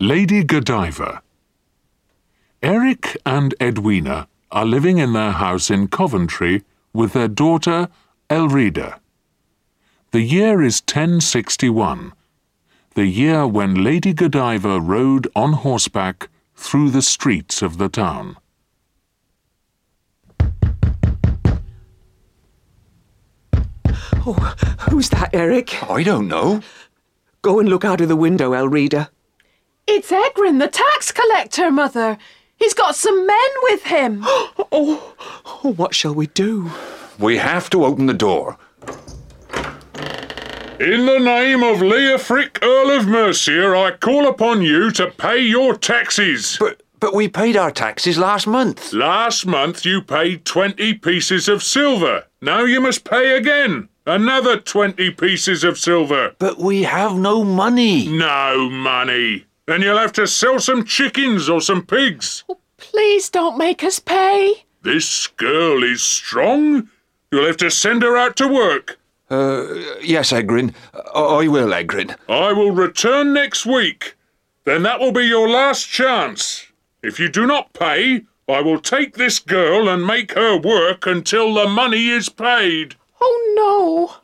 Lady Godiva. Eric and Edwina are living in their house in Coventry with their daughter Elreda. The year is 1061, the year when Lady Godiva rode on horseback through the streets of the town. Oh, who's that, Eric? I don't know. Go and look out of the window, Elreda. It's Egrin, the tax collector, Mother. He's got some men with him. Oh, oh, what shall we do? We have to open the door. In the name of Leofric, Earl of Mercia, I call upon you to pay your taxes. But but we paid our taxes last month. Last month you paid 20 pieces of silver. Now you must pay again. Another 20 pieces of silver. But we have no money. No money. Then you'll have to sell some chickens or some pigs. Please don't make us pay. This girl is strong. You'll have to send her out to work. Uh, yes, Egrin. I I will, Egrin. I will return next week. Then that will be your last chance. If you do not pay, I will take this girl and make her work until the money is paid. Oh no.